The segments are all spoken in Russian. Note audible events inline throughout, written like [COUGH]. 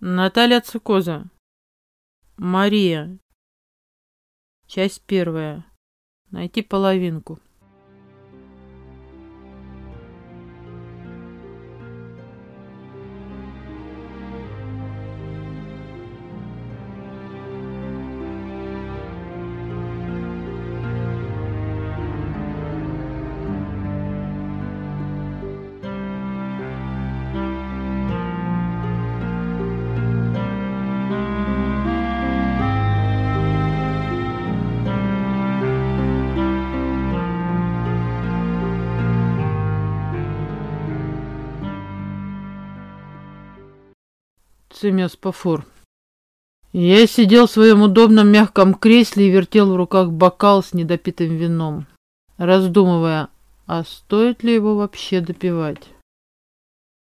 Наталья Цикоза. Мария. Часть первая. Найти половинку. Цемес-Пафор. Я сидел в своем удобном мягком кресле и вертел в руках бокал с недопитым вином, раздумывая, а стоит ли его вообще допивать.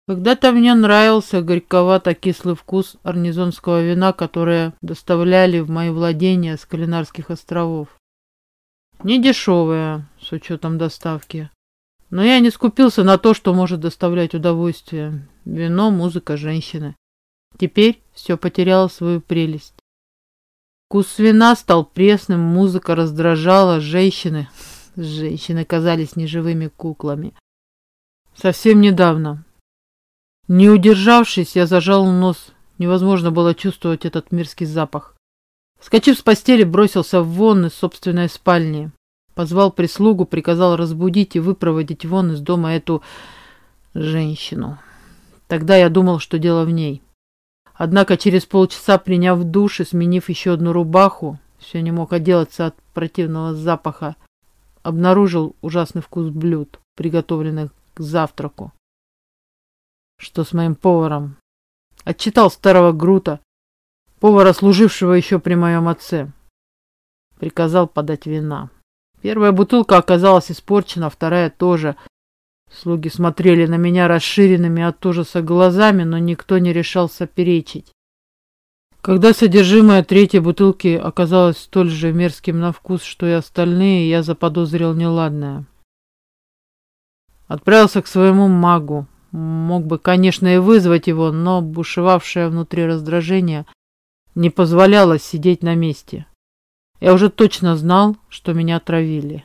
Когда-то мне нравился горьковато-кислый вкус арнизонского вина, которое доставляли в мои владения с Калинарских островов. Не дешевое, с учетом доставки. Но я не скупился на то, что может доставлять удовольствие. Вино, музыка, женщины. Теперь все потеряло свою прелесть. Вкус вина стал пресным, музыка раздражала, женщины... Женщины казались неживыми куклами. Совсем недавно. Не удержавшись, я зажал нос. Невозможно было чувствовать этот мирский запах. Скочив с постели, бросился вон из собственной спальни. Позвал прислугу, приказал разбудить и выпроводить вон из дома эту женщину. Тогда я думал, что дело в ней. Однако через полчаса, приняв душ и сменив еще одну рубаху, все не мог отделаться от противного запаха, обнаружил ужасный вкус блюд, приготовленных к завтраку. Что с моим поваром? Отчитал старого Грута, повара, служившего еще при моем отце. Приказал подать вина. Первая бутылка оказалась испорчена, вторая тоже. Слуги смотрели на меня расширенными от ужаса глазами, но никто не решался перечить. Когда содержимое третьей бутылки оказалось столь же мерзким на вкус, что и остальные, я заподозрил неладное. Отправился к своему магу. Мог бы, конечно, и вызвать его, но бушевавшее внутри раздражение не позволяло сидеть на месте. Я уже точно знал, что меня отравили.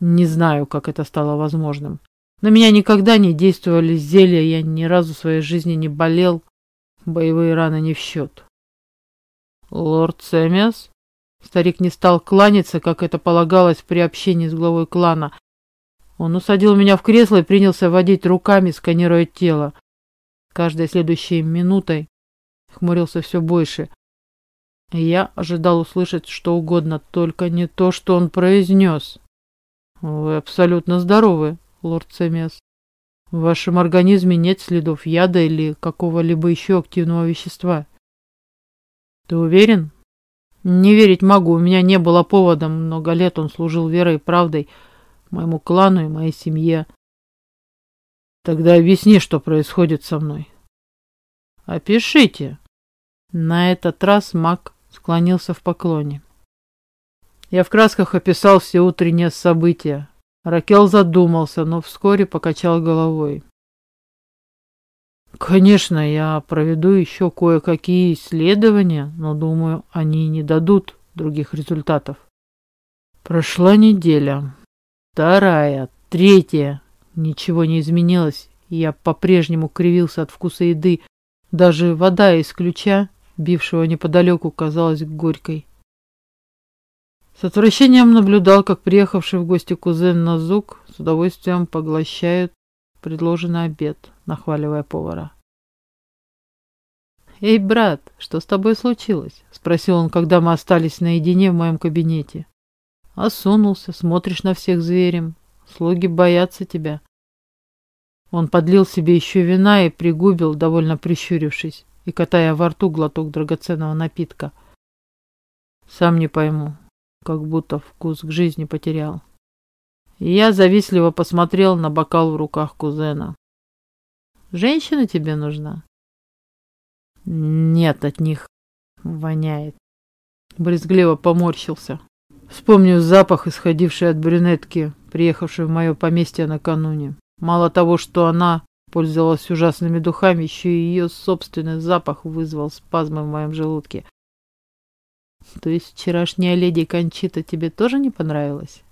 Не знаю, как это стало возможным. На меня никогда не действовали зелья, я ни разу в своей жизни не болел, боевые раны не в счет. Лорд Сэмиас? Старик не стал кланяться, как это полагалось при общении с главой клана. Он усадил меня в кресло и принялся водить руками, сканируя тело. Каждой следующей минутой хмурился все больше. Я ожидал услышать что угодно, только не то, что он произнес. «Вы абсолютно здоровы», лорд Семиас. В вашем организме нет следов яда или какого-либо еще активного вещества. Ты уверен? Не верить могу, у меня не было повода. Много лет он служил верой и правдой моему клану и моей семье. Тогда объясни, что происходит со мной. Опишите. На этот раз маг склонился в поклоне. Я в красках описал все утренние события, Ракел задумался, но вскоре покачал головой. Конечно, я проведу еще кое-какие исследования, но, думаю, они не дадут других результатов. Прошла неделя. Вторая, третья. Ничего не изменилось. Я по-прежнему кривился от вкуса еды. Даже вода из ключа, бившего неподалеку, казалась горькой. С отвращением наблюдал, как приехавший в гости кузен Назук с удовольствием поглощает предложенный обед, нахваливая повара. «Эй, брат, что с тобой случилось?» — спросил он, когда мы остались наедине в моем кабинете. «Осунулся, смотришь на всех зверем. Слуги боятся тебя». Он подлил себе еще вина и пригубил, довольно прищурившись и катая во рту глоток драгоценного напитка. «Сам не пойму, как будто вкус к жизни потерял. Я завистливо посмотрел на бокал в руках кузена. «Женщина тебе нужна?» «Нет, от них воняет». Брезгливо поморщился, вспомнив запах, исходивший от брюнетки, приехавшей в мое поместье накануне. Мало того, что она пользовалась ужасными духами, еще и ее собственный запах вызвал спазмы в моем желудке. То есть вчерашняя леди Кончита тебе тоже не понравилась?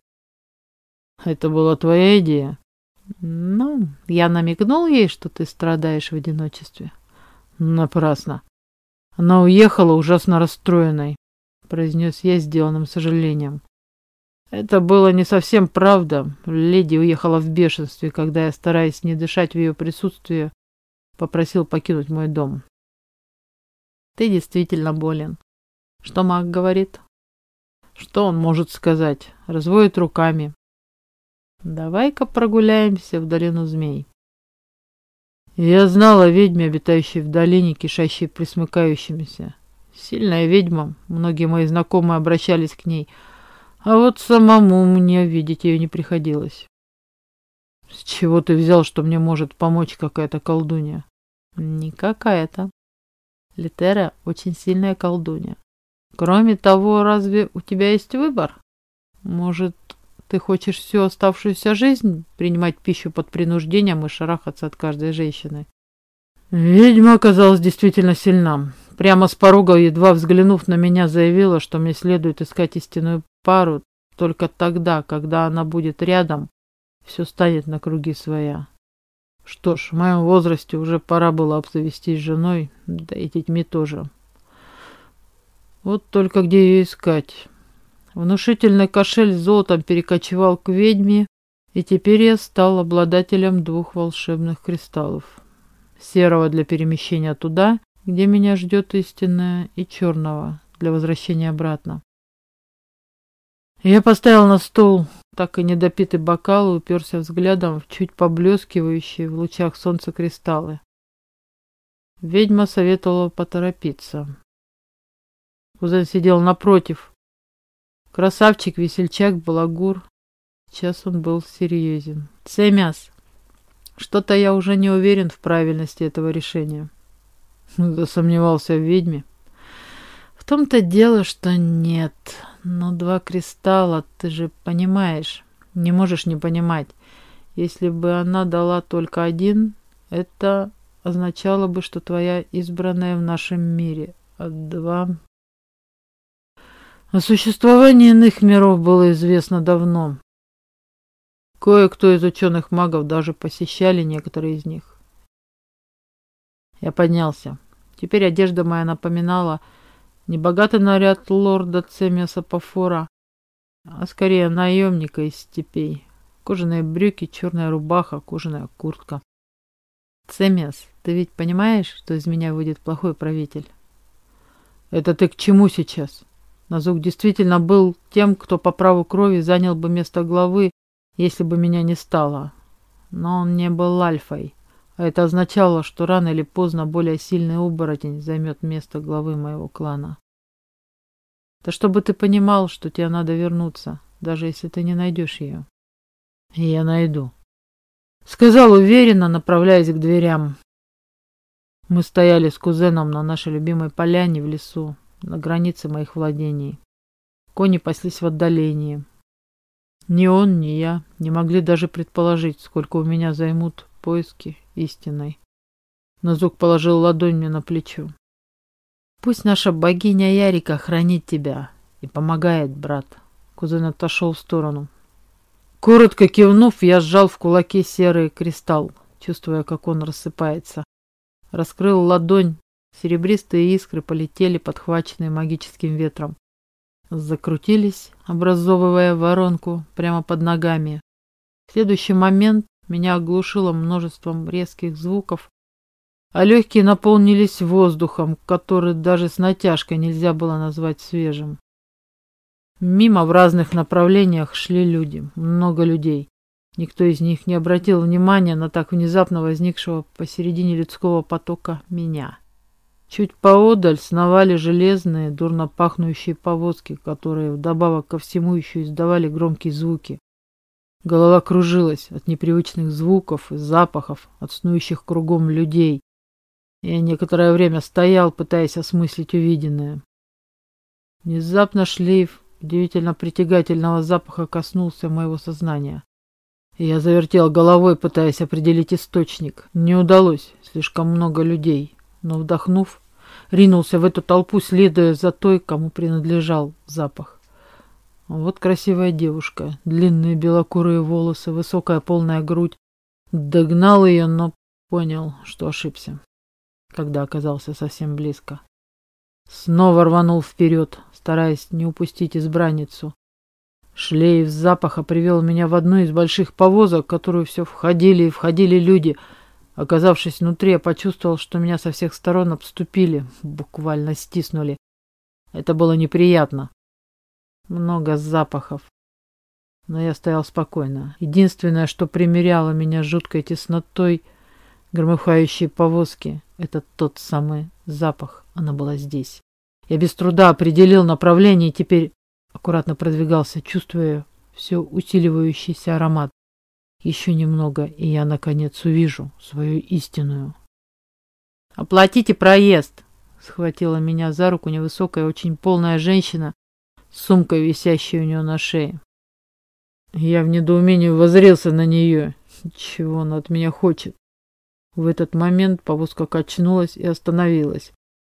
Это была твоя идея? Ну, я намекнул ей, что ты страдаешь в одиночестве. Напрасно. Она уехала ужасно расстроенной, произнес я сделанным сожалением. Это было не совсем правда. Леди уехала в бешенстве, когда я, стараясь не дышать в ее присутствии, попросил покинуть мой дом. Ты действительно болен. Что маг говорит? Что он может сказать? Разводит руками. Давай-ка прогуляемся в долину змей. Я знала о ведьме, обитающей в долине, кишащей присмыкающимися. Сильная ведьма, многие мои знакомые обращались к ней, а вот самому мне видеть ее не приходилось. С чего ты взял, что мне может помочь какая-то колдунья? Не какая-то. Литера очень сильная колдунья. Кроме того, разве у тебя есть выбор? Может, ты хочешь всю оставшуюся жизнь принимать пищу под принуждением и шарахаться от каждой женщины? Ведьма оказалась действительно сильна. Прямо с порога, едва взглянув на меня, заявила, что мне следует искать истинную пару только тогда, когда она будет рядом, все станет на круги своя. Что ж, в моем возрасте уже пора было обзавестись женой, да и детьми тоже. Вот только где ее искать? Внушительный кошель золотом перекочевал к ведьме, и теперь я стал обладателем двух волшебных кристаллов. Серого для перемещения туда, где меня ждет истинная, и черного для возвращения обратно. Я поставил на стол так и недопитый бокал и уперся взглядом в чуть поблескивающие в лучах солнца кристаллы. Ведьма советовала поторопиться. Кузен сидел напротив, Красавчик, весельчак, балагур. Сейчас он был серьезен. Цемяс, что-то я уже не уверен в правильности этого решения. [LAUGHS] Засомневался в ведьме. В том-то дело, что нет. Но два кристалла, ты же понимаешь, не можешь не понимать. Если бы она дала только один, это означало бы, что твоя избранная в нашем мире, а два о существовании иных миров было известно давно. Кое-кто из ученых-магов даже посещали некоторые из них. Я поднялся. Теперь одежда моя напоминала не богатый наряд лорда Цемиаса Пафора, а скорее наемника из степей. Кожаные брюки, черная рубаха, кожаная куртка. Цемиас, ты ведь понимаешь, что из меня выйдет плохой правитель? Это ты к чему сейчас? Назук действительно был тем, кто по праву крови занял бы место главы, если бы меня не стало. Но он не был альфой, а это означало, что рано или поздно более сильный оборотень займет место главы моего клана. Да чтобы ты понимал, что тебе надо вернуться, даже если ты не найдешь ее. Я найду. Сказал уверенно, направляясь к дверям. Мы стояли с кузеном на нашей любимой поляне в лесу на границе моих владений. Кони паслись в отдалении. Ни он, ни я не могли даже предположить, сколько у меня займут поиски истинной. Назук положил ладонь мне на плечо. Пусть наша богиня Ярика хранит тебя и помогает, брат. Кузен отошел в сторону. Коротко кивнув, я сжал в кулаке серый кристалл, чувствуя, как он рассыпается. Раскрыл ладонь Серебристые искры полетели, подхваченные магическим ветром. Закрутились, образовывая воронку прямо под ногами. В следующий момент меня оглушило множеством резких звуков, а легкие наполнились воздухом, который даже с натяжкой нельзя было назвать свежим. Мимо в разных направлениях шли люди, много людей. Никто из них не обратил внимания на так внезапно возникшего посередине людского потока меня. Чуть поодаль сновали железные, дурно пахнущие повозки, которые вдобавок ко всему еще издавали громкие звуки. Голова кружилась от непривычных звуков и запахов, от снующих кругом людей. Я некоторое время стоял, пытаясь осмыслить увиденное. Внезапно шлейф удивительно притягательного запаха коснулся моего сознания. Я завертел головой, пытаясь определить источник. Не удалось, слишком много людей. Но вдохнув, ринулся в эту толпу, следуя за той, кому принадлежал запах. Вот красивая девушка, длинные белокурые волосы, высокая полная грудь. Догнал ее, но понял, что ошибся, когда оказался совсем близко. Снова рванул вперед, стараясь не упустить избранницу. Шлейф запаха привел меня в одну из больших повозок, в которую все входили и входили люди. Оказавшись внутри, я почувствовал, что меня со всех сторон обступили, буквально стиснули. Это было неприятно. Много запахов. Но я стоял спокойно. Единственное, что примеряло меня жуткой теснотой громыхающей повозки, это тот самый запах. Она была здесь. Я без труда определил направление и теперь Аккуратно продвигался, чувствуя все усиливающийся аромат. Еще немного, и я, наконец, увижу свою истинную. «Оплатите проезд!» — схватила меня за руку невысокая, очень полная женщина с сумкой, висящей у нее на шее. Я в недоумении возрился на нее. Чего он от меня хочет? В этот момент повозка качнулась и остановилась.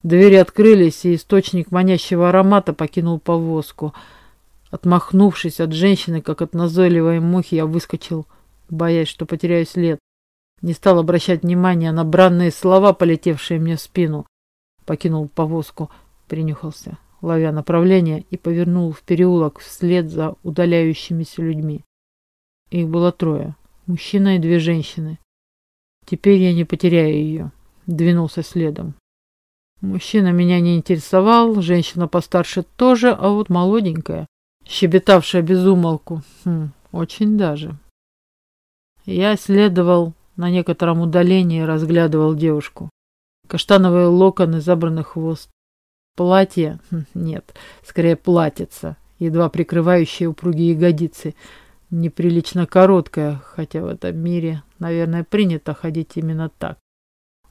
Двери открылись, и источник манящего аромата покинул повозку. Отмахнувшись от женщины, как от назойливой мухи, я выскочил, боясь, что потеряю след. Не стал обращать внимания на бранные слова, полетевшие мне в спину. Покинул повозку, принюхался, ловя направление, и повернул в переулок вслед за удаляющимися людьми. Их было трое, мужчина и две женщины. Теперь я не потеряю ее. Двинулся следом. Мужчина меня не интересовал, женщина постарше тоже, а вот молоденькая, щебетавшая без умолку, хм, очень даже. Я следовал на некотором удалении и разглядывал девушку. Каштановые локоны, забранный хвост. Платье? Хм, нет, скорее платьице, едва прикрывающее упругие ягодицы. Неприлично короткое, хотя в этом мире, наверное, принято ходить именно так.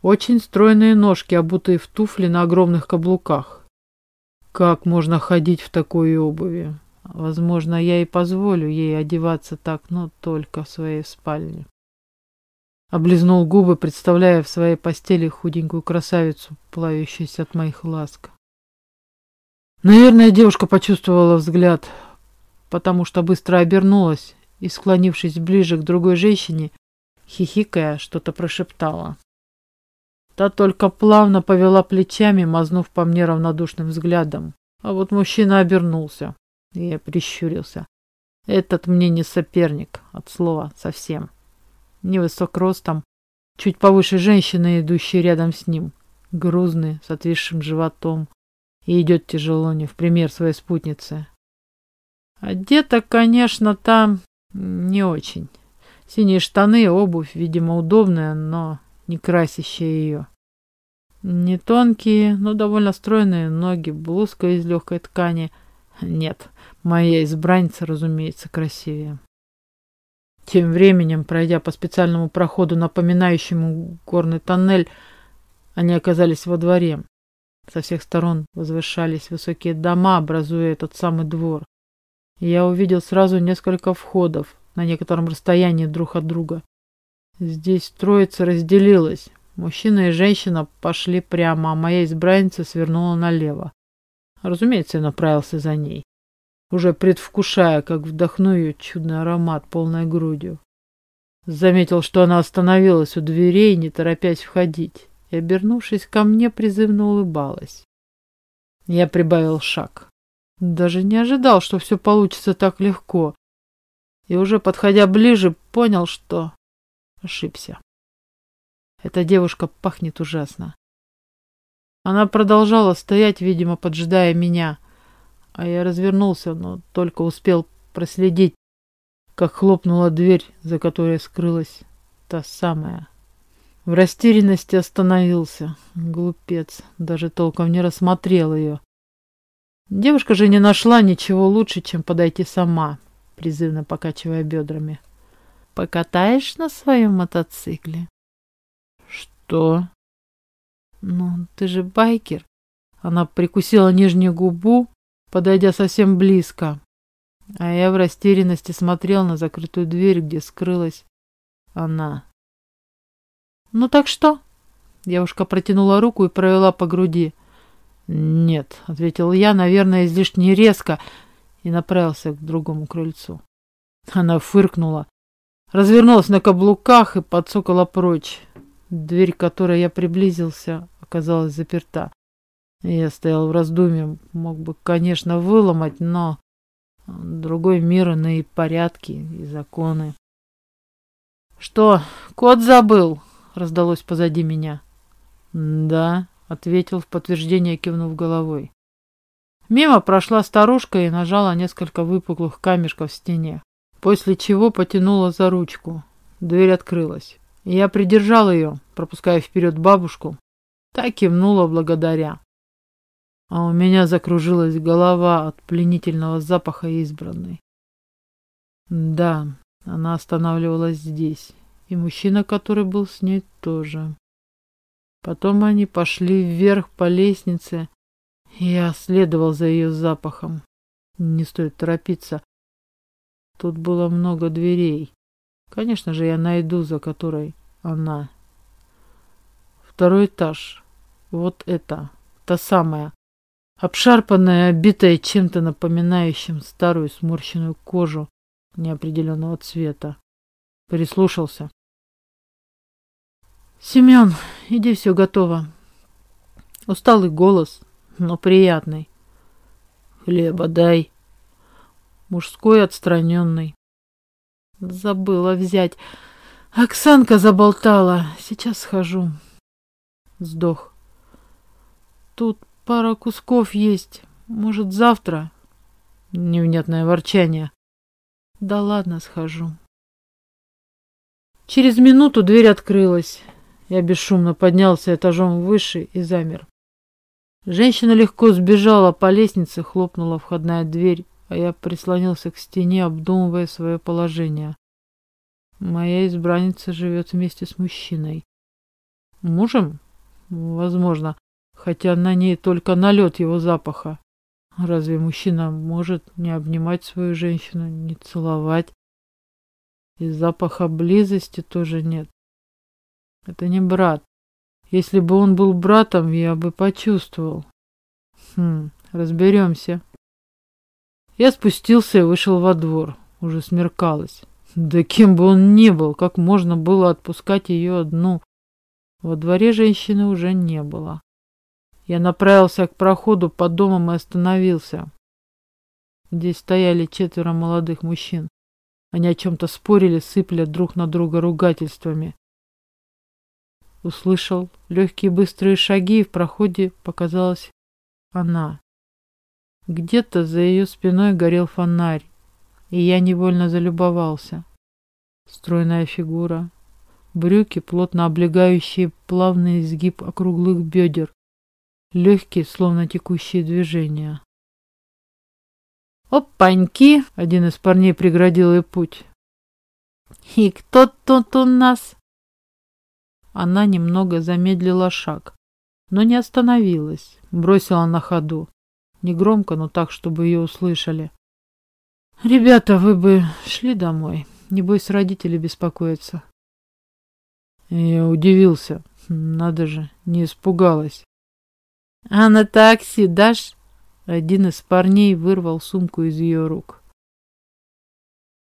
Очень стройные ножки, обутые в туфли на огромных каблуках. Как можно ходить в такой обуви? Возможно, я и позволю ей одеваться так, но только в своей спальне. Облизнул губы, представляя в своей постели худенькую красавицу, плавящуюся от моих ласк. Наверное, девушка почувствовала взгляд, потому что быстро обернулась и, склонившись ближе к другой женщине, хихикая, что-то прошептала. Та только плавно повела плечами, мазнув по мне равнодушным взглядом. А вот мужчина обернулся. Я прищурился. Этот мне не соперник, от слова совсем. Невысок ростом, чуть повыше женщины, идущей рядом с ним. Грузный, с отвисшим животом. И идет тяжело, не в пример своей спутницы. Одета, конечно, там не очень. Синие штаны, обувь, видимо, удобная, но не красящая ее. Не тонкие, но довольно стройные ноги, блузка из легкой ткани. Нет, моя избранница, разумеется, красивее. Тем временем, пройдя по специальному проходу, напоминающему горный тоннель, они оказались во дворе. Со всех сторон возвышались высокие дома, образуя этот самый двор. я увидел сразу несколько входов на некотором расстоянии друг от друга. Здесь троица разделилась. Мужчина и женщина пошли прямо, а моя избранница свернула налево. Разумеется, я направился за ней, уже предвкушая, как вдохну ее чудный аромат полной грудью. Заметил, что она остановилась у дверей, не торопясь входить, и, обернувшись ко мне, призывно улыбалась. Я прибавил шаг. Даже не ожидал, что все получится так легко. И уже подходя ближе, понял, что ошибся. Эта девушка пахнет ужасно. Она продолжала стоять, видимо, поджидая меня, а я развернулся, но только успел проследить, как хлопнула дверь, за которой скрылась та самая. В растерянности остановился. Глупец, даже толком не рассмотрел ее. Девушка же не нашла ничего лучше, чем подойти сама, призывно покачивая бедрами. «Покатаешь на своем мотоцикле?» «Что?» «Ну, ты же байкер». Она прикусила нижнюю губу, подойдя совсем близко. А я в растерянности смотрел на закрытую дверь, где скрылась она. «Ну так что?» Девушка протянула руку и провела по груди. «Нет», — ответил я, наверное, излишне резко, и направился к другому крыльцу. Она фыркнула, развернулась на каблуках и подсокала прочь. Дверь, к которой я приблизился, оказалась заперта. Я стоял в раздумье, мог бы, конечно, выломать, но другой мир, иные порядки и законы. «Что, кот забыл?» — раздалось позади меня. «Да», — ответил в подтверждение, кивнув головой. Мимо прошла старушка и нажала несколько выпуклых камешков в стене, после чего потянула за ручку. Дверь открылась. Я придержал ее, пропуская вперед бабушку. Так кивнула благодаря. А у меня закружилась голова от пленительного запаха избранной. Да, она останавливалась здесь, и мужчина, который был с ней, тоже. Потом они пошли вверх по лестнице, и я следовал за ее запахом. Не стоит торопиться. Тут было много дверей. Конечно же, я найду, за которой она. Второй этаж. Вот это. Та самая. Обшарпанная, обитая чем-то напоминающим старую сморщенную кожу неопределенного цвета. Прислушался. «Семен, иди, все готово». Усталый голос, но приятный. «Хлеба дай». Мужской отстраненный. Забыла взять. Оксанка заболтала. Сейчас схожу. Сдох. Тут пара кусков есть. Может, завтра? Невнятное ворчание. Да ладно, схожу. Через минуту дверь открылась. Я бесшумно поднялся этажом выше и замер. Женщина легко сбежала по лестнице, хлопнула входная дверь, а я прислонился к стене, обдумывая свое положение. Моя избранница живет вместе с мужчиной. Мужем? Возможно, хотя на ней только налет его запаха. Разве мужчина может не обнимать свою женщину, не целовать? И запаха близости тоже нет. Это не брат. Если бы он был братом, я бы почувствовал. Хм, разберемся. Я спустился и вышел во двор. Уже смеркалось. Да кем бы он ни был, как можно было отпускать ее одну? Во дворе женщины уже не было. Я направился к проходу под домом и остановился. Здесь стояли четверо молодых мужчин. Они о чем-то спорили, сыпля друг на друга ругательствами. Услышал легкие быстрые шаги, и в проходе показалась она. Где-то за ее спиной горел фонарь, и я невольно залюбовался. Стройная фигура, брюки, плотно облегающие плавный изгиб округлых бедер, легкие, словно текущие движения. «Опаньки!» — один из парней преградил ей путь. «И кто тут у нас?» Она немного замедлила шаг, но не остановилась, бросила на ходу. Негромко, но так, чтобы ее услышали. «Ребята, вы бы шли домой. Небось, родители беспокоятся». Я удивился. Надо же, не испугалась. «А на такси дашь?» Один из парней вырвал сумку из ее рук.